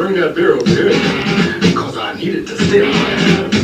bring that beer over here because I needed to stay.